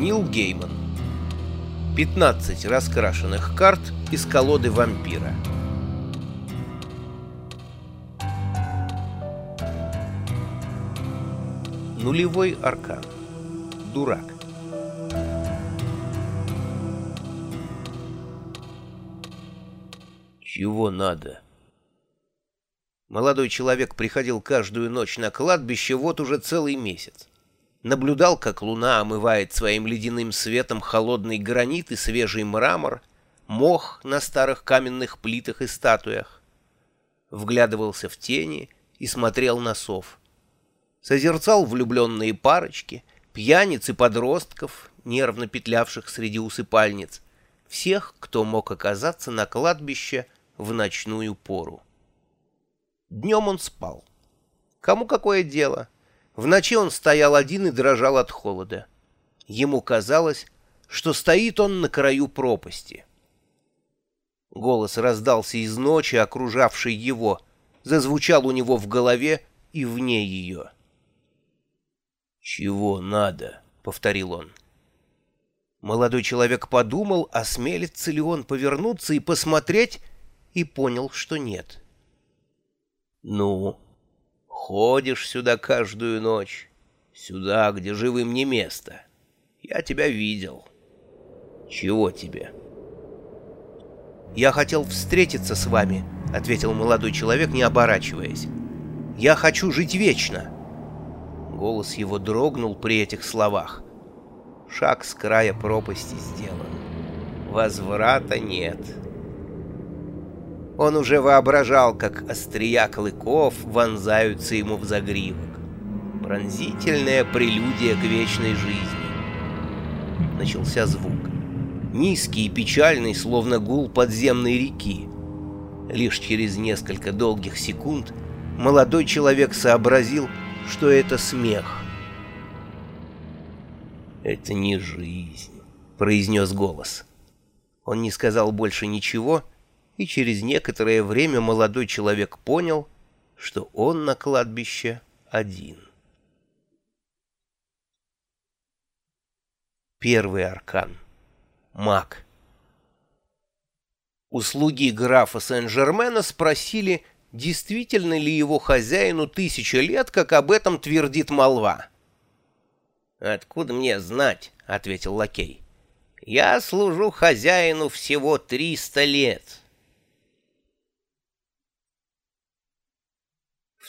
Нил Гейман. 15 раскрашенных карт из колоды вампира. Нулевой аркан. Дурак. Чего надо? Молодой человек приходил каждую ночь на кладбище вот уже целый месяц. Наблюдал, как луна омывает своим ледяным светом холодный гранит и свежий мрамор, мох на старых каменных плитах и статуях. Вглядывался в тени и смотрел на сов. Созерцал влюбленные парочки, пьяниц и подростков, нервно петлявших среди усыпальниц, всех, кто мог оказаться на кладбище в ночную пору. Днем он спал. Кому какое дело? В ночи он стоял один и дрожал от холода. Ему казалось, что стоит он на краю пропасти. Голос раздался из ночи, окружавшей его, зазвучал у него в голове и вне ее. «Чего надо?» — повторил он. Молодой человек подумал, осмелится ли он повернуться и посмотреть, и понял, что нет. «Ну, ходишь сюда каждую ночь, сюда, где живым не место. Я тебя видел. Чего тебе?» «Я хотел встретиться с вами», — ответил молодой человек, не оборачиваясь. «Я хочу жить вечно». Голос его дрогнул при этих словах. Шаг с края пропасти сделан. Возврата нет. Он уже воображал, как острия клыков вонзаются ему в загривок. Пронзительная прелюдия к вечной жизни. Начался звук. Низкий и печальный, словно гул подземной реки. Лишь через несколько долгих секунд молодой человек сообразил, что это смех. «Это не жизнь», — произнес голос. Он не сказал больше ничего, — и через некоторое время молодой человек понял, что он на кладбище один. Первый аркан. Маг. Услуги графа Сен-Жермена спросили, действительно ли его хозяину тысяча лет, как об этом твердит молва. «Откуда мне знать?» — ответил лакей. «Я служу хозяину всего триста лет».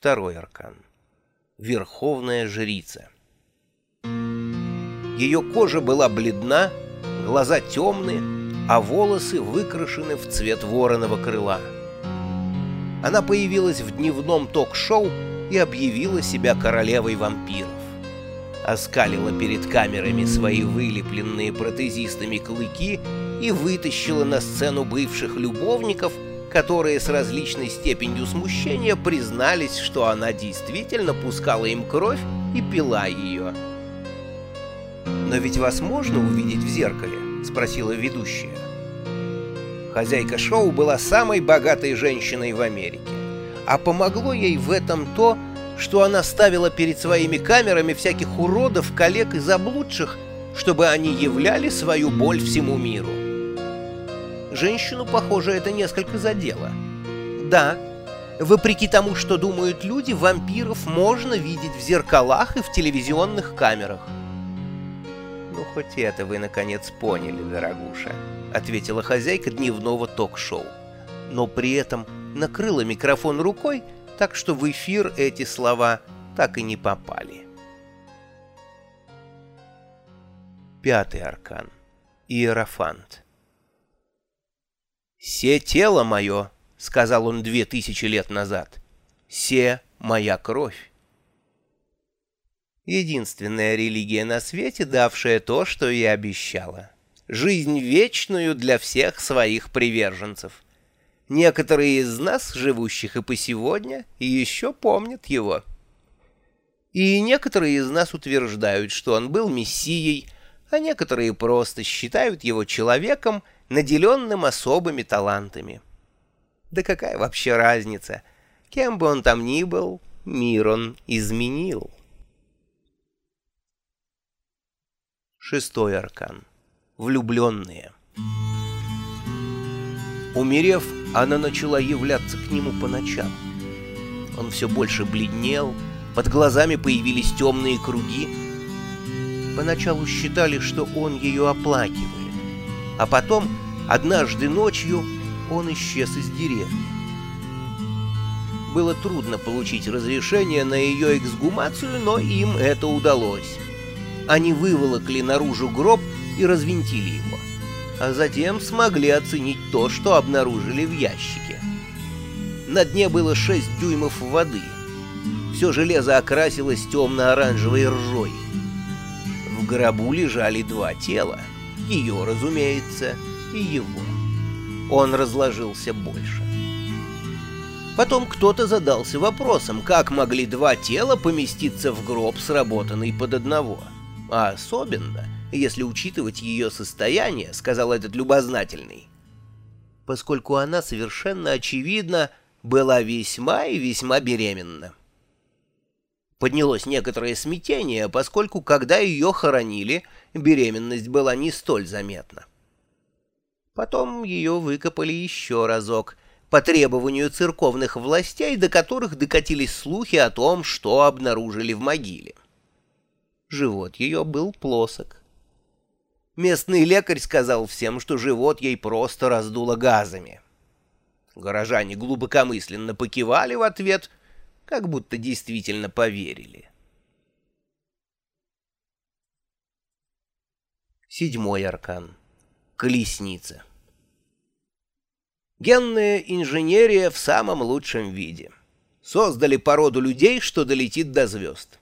Второй аркан. Верховная жрица. Ее кожа была бледна, глаза темные, а волосы выкрашены в цвет вороного крыла. Она появилась в дневном ток-шоу и объявила себя королевой вампиров. Оскалила перед камерами свои вылепленные протезистами клыки и вытащила на сцену бывших любовников – которые с различной степенью смущения признались, что она действительно пускала им кровь и пила ее. «Но ведь вас можно увидеть в зеркале?» — спросила ведущая. Хозяйка шоу была самой богатой женщиной в Америке, а помогло ей в этом то, что она ставила перед своими камерами всяких уродов, коллег и заблудших, чтобы они являли свою боль всему миру. Женщину, похоже, это несколько задело. Да, вопреки тому, что думают люди, вампиров можно видеть в зеркалах и в телевизионных камерах. «Ну, хоть это вы, наконец, поняли, дорогуша», — ответила хозяйка дневного ток-шоу. Но при этом накрыла микрофон рукой, так что в эфир эти слова так и не попали. Пятый аркан. Иерофант. «Се тело мое», — сказал он две тысячи лет назад, — «се моя кровь». Единственная религия на свете, давшая то, что и обещала. Жизнь вечную для всех своих приверженцев. Некоторые из нас, живущих и по сегодня, еще помнят его. И некоторые из нас утверждают, что он был мессией, а некоторые просто считают его человеком, наделенным особыми талантами. Да какая вообще разница? Кем бы он там ни был, мир он изменил. Шестой аркан. Влюбленные. Умерев, она начала являться к нему по ночам. Он все больше бледнел, под глазами появились темные круги. Поначалу считали, что он ее оплакивает, а потом, однажды ночью, он исчез из деревни. Было трудно получить разрешение на ее эксгумацию, но им это удалось. Они выволокли наружу гроб и развинтили его, а затем смогли оценить то, что обнаружили в ящике. На дне было 6 дюймов воды. Все железо окрасилось темно-оранжевой ржой. В гробу лежали два тела. Ее, разумеется, и его. Он разложился больше. Потом кто-то задался вопросом, как могли два тела поместиться в гроб, сработанный под одного. А особенно, если учитывать ее состояние, сказал этот любознательный. Поскольку она совершенно очевидно была весьма и весьма беременна. Поднялось некоторое смятение, поскольку, когда ее хоронили, беременность была не столь заметна. Потом ее выкопали еще разок, по требованию церковных властей, до которых докатились слухи о том, что обнаружили в могиле. Живот ее был плосок. Местный лекарь сказал всем, что живот ей просто раздуло газами. Горожане глубокомысленно покивали в ответ, как будто действительно поверили. Седьмой аркан. Колесница. Генная инженерия в самом лучшем виде. Создали породу людей, что долетит до звезд.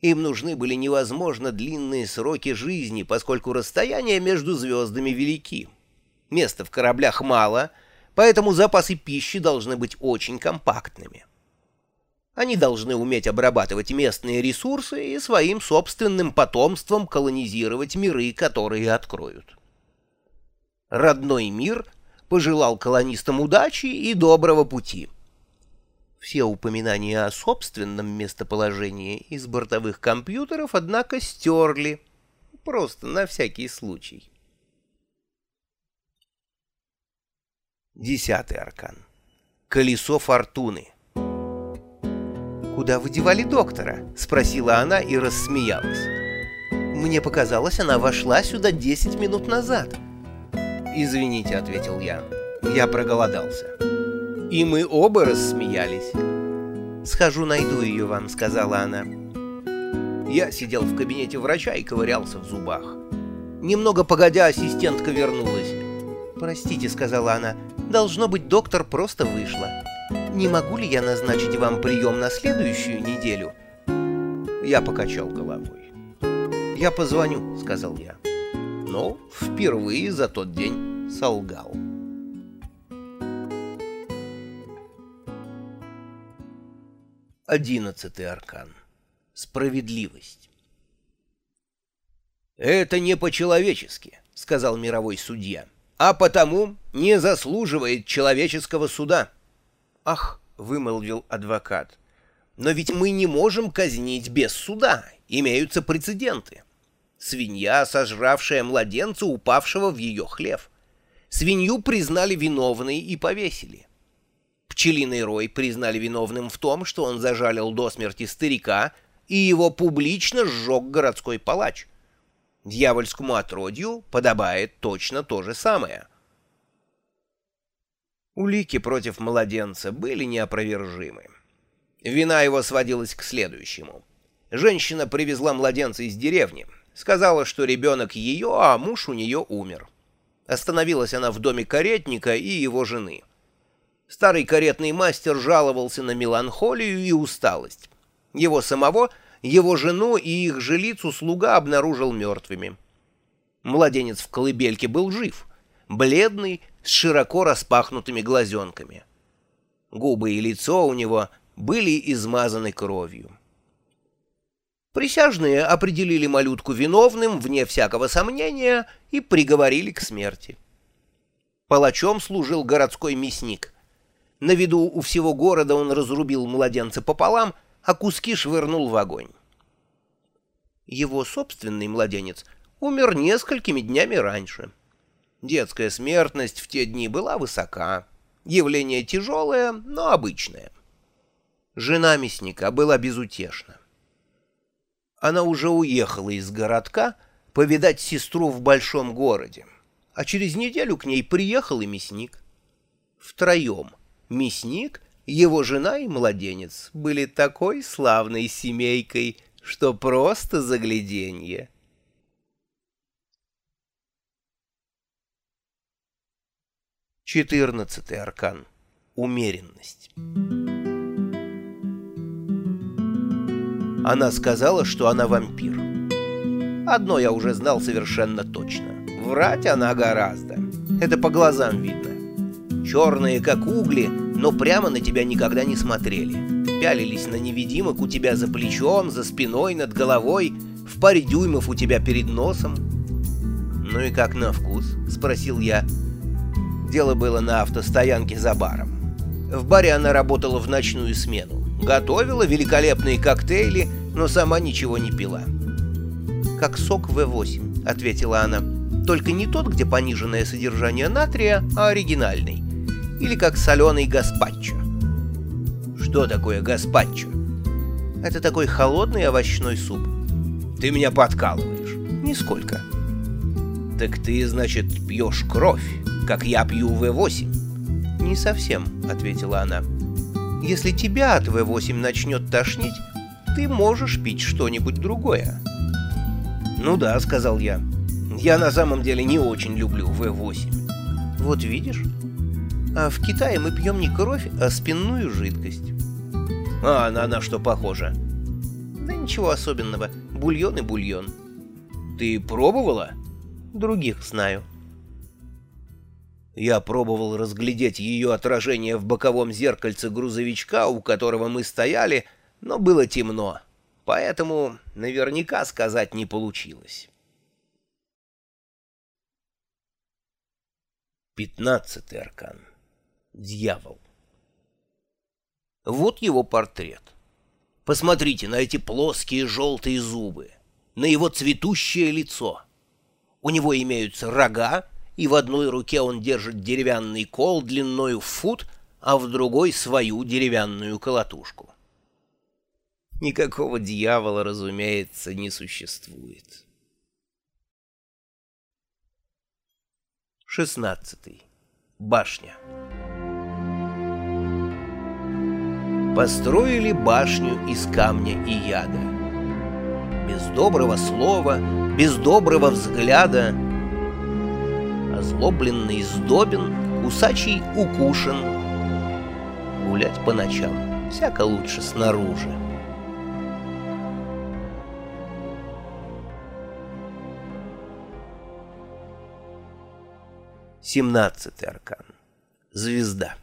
Им нужны были невозможно длинные сроки жизни, поскольку расстояния между звездами велики. Места в кораблях мало, поэтому запасы пищи должны быть очень компактными. Они должны уметь обрабатывать местные ресурсы и своим собственным потомством колонизировать миры, которые откроют. Родной мир пожелал колонистам удачи и доброго пути — все упоминания о собственном местоположении из бортовых компьютеров, однако, стерли. Просто на всякий случай. Десятый аркан. Колесо фортуны. «Куда вы девали доктора?» — спросила она и рассмеялась. «Мне показалось, она вошла сюда десять минут назад». «Извините», — ответил я. «Я проголодался». И мы оба рассмеялись. «Схожу, найду ее вам», — сказала она. Я сидел в кабинете врача и ковырялся в зубах. Немного погодя, ассистентка вернулась. «Простите», — сказала она, — «должно быть, доктор просто вышла. Не могу ли я назначить вам прием на следующую неделю?» Я покачал головой. «Я позвоню», — сказал я. Но впервые за тот день солгал. Одиннадцатый аркан. Справедливость. «Это не по-человечески», — сказал мировой судья, «а потому не заслуживает человеческого суда». «Ах», — вымолвил адвокат, «но ведь мы не можем казнить без суда, имеются прецеденты. Свинья, сожравшая младенца, упавшего в ее хлев. Свинью признали виновной и повесили. Пчелиный рой признали виновным в том, что он зажалил до смерти старика, и его публично сжег городской палач. Дьявольскому отродью подобает точно то же самое. Улики против младенца были неопровержимы. Вина его сводилась к следующему. Женщина привезла младенца из деревни, сказала, что ребенок ее, а муж у нее умер. Остановилась она в доме каретника и его жены. Старый каретный мастер жаловался на меланхолию и усталость. Его самого, его жену и их жилицу слуга обнаружил мертвыми. Младенец в колыбельке был жив, бледный, с широко распахнутыми глазенками. Губы и лицо у него были измазаны кровью. Присяжные определили малютку виновным, вне всякого сомнения, и приговорили к смерти. Палачом служил городской мясник — на виду у всего города он разрубил младенца пополам, а куски швырнул в огонь. Его собственный младенец умер несколькими днями раньше. Детская смертность в те дни была высока. Явление тяжелое, но обычное. Жена мясника была безутешна. Она уже уехала из городка повидать сестру в большом городе, а через неделю к ней приехал и мясник. Втроем мясник, его жена и младенец были такой славной семейкой, что просто загляденье. Четырнадцатый аркан. Умеренность. Она сказала, что она вампир. Одно я уже знал совершенно точно. Врать она гораздо. Это по глазам видно. Черные, как угли, но прямо на тебя никогда не смотрели. Пялились на невидимок у тебя за плечом, за спиной, над головой, в паре дюймов у тебя перед носом. «Ну и как на вкус?» — спросил я. Дело было на автостоянке за баром. В баре она работала в ночную смену. Готовила великолепные коктейли, но сама ничего не пила. «Как сок В8», — ответила она. «Только не тот, где пониженное содержание натрия, а оригинальный. Или как соленый гаспачо». «Что такое гаспачо?» «Это такой холодный овощной суп». «Ты меня подкалываешь». «Нисколько». «Так ты, значит, пьешь кровь, как я пью В8?» «Не совсем», — ответила она. Если тебя от В8 начнет тошнить, ты можешь пить что-нибудь другое. «Ну да», — сказал я. «Я на самом деле не очень люблю В8». «Вот видишь? А в Китае мы пьем не кровь, а спинную жидкость». «А она на что похожа?» «Да ничего особенного. Бульон и бульон». «Ты пробовала?» «Других знаю». Я пробовал разглядеть ее отражение в боковом зеркальце грузовичка, у которого мы стояли, но было темно, поэтому наверняка сказать не получилось. Пятнадцатый аркан. Дьявол. Вот его портрет. Посмотрите на эти плоские желтые зубы, на его цветущее лицо. У него имеются рога, и в одной руке он держит деревянный кол длиною в фут, а в другой свою деревянную колотушку. Никакого дьявола, разумеется, не существует. Шестнадцатый. Башня. Построили башню из камня и яда. Без доброго слова, без доброго взгляда — озлобленный сдобен, кусачий укушен. Гулять по ночам всяко лучше снаружи. Семнадцатый аркан. Звезда.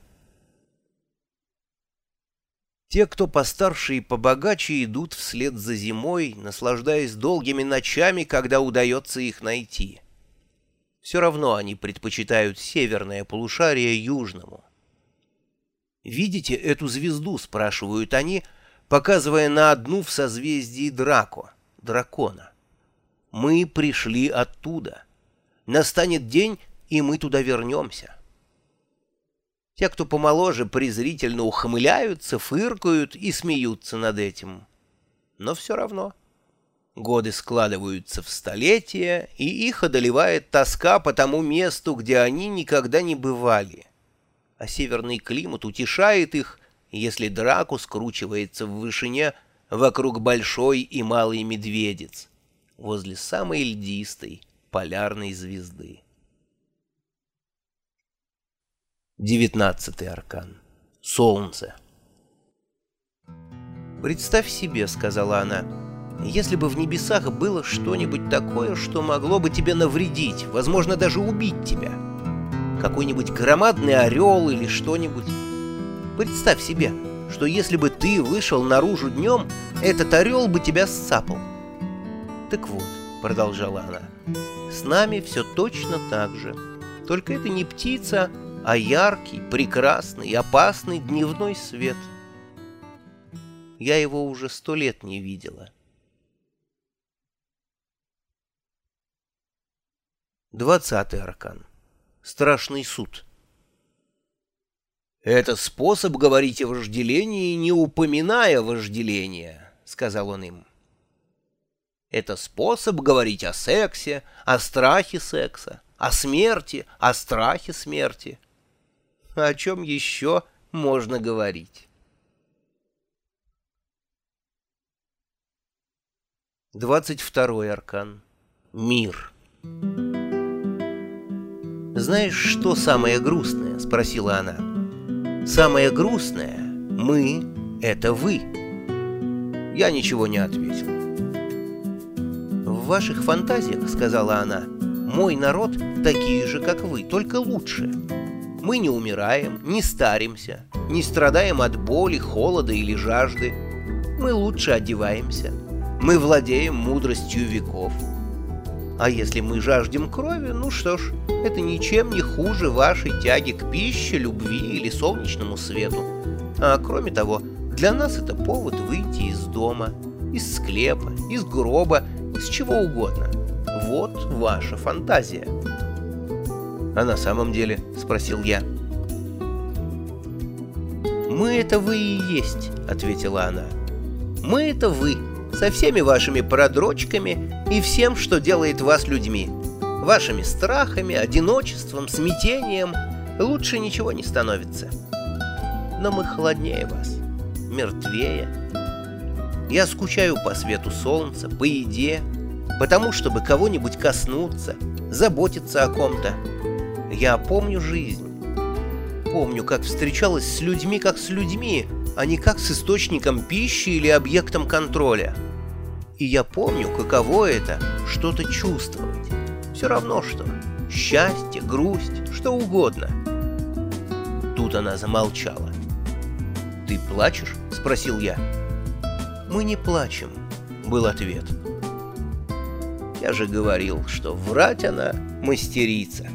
Те, кто постарше и побогаче, идут вслед за зимой, наслаждаясь долгими ночами, когда удается их найти. Все равно они предпочитают северное полушарие южному. «Видите эту звезду?» — спрашивают они, показывая на одну в созвездии Драко, дракона. «Мы пришли оттуда. Настанет день, и мы туда вернемся». Те, кто помоложе, презрительно ухмыляются, фыркают и смеются над этим. Но все равно... Годы складываются в столетия, и их одолевает тоска по тому месту, где они никогда не бывали. А северный климат утешает их, если драку скручивается в вышине вокруг большой и малой медведец, возле самой льдистой полярной звезды. Девятнадцатый аркан. Солнце. «Представь себе», — сказала она, — если бы в небесах было что-нибудь такое, что могло бы тебе навредить, возможно, даже убить тебя. Какой-нибудь громадный орел или что-нибудь. Представь себе, что если бы ты вышел наружу днем, этот орел бы тебя сцапал. Так вот, продолжала она, с нами все точно так же. Только это не птица, а яркий, прекрасный, опасный дневной свет. Я его уже сто лет не видела. Двадцатый аркан. Страшный суд. «Это способ говорить о вожделении, не упоминая вожделения», — сказал он им. «Это способ говорить о сексе, о страхе секса, о смерти, о страхе смерти. О чем еще можно говорить?» Двадцать второй аркан. Мир. «Знаешь, что самое грустное?» — спросила она. «Самое грустное — мы — это вы». Я ничего не ответил. «В ваших фантазиях, — сказала она, — мой народ такие же, как вы, только лучше. Мы не умираем, не старимся, не страдаем от боли, холода или жажды. Мы лучше одеваемся. Мы владеем мудростью веков. А если мы жаждем крови, ну что ж, это ничем не хуже вашей тяги к пище, любви или солнечному свету. А кроме того, для нас это повод выйти из дома, из склепа, из гроба, из чего угодно. Вот ваша фантазия. «А на самом деле?» — спросил я. «Мы — это вы и есть», — ответила она. «Мы — это вы» со всеми вашими продрочками и всем, что делает вас людьми. Вашими страхами, одиночеством, смятением лучше ничего не становится. Но мы холоднее вас, мертвее. Я скучаю по свету солнца, по еде, потому чтобы кого-нибудь коснуться, заботиться о ком-то. Я помню жизнь. Помню, как встречалась с людьми, как с людьми, а не как с источником пищи или объектом контроля. И я помню, каково это что-то чувствовать. Все равно что. Счастье, грусть, что угодно. Тут она замолчала. «Ты плачешь?» — спросил я. «Мы не плачем», — был ответ. Я же говорил, что врать она мастерица.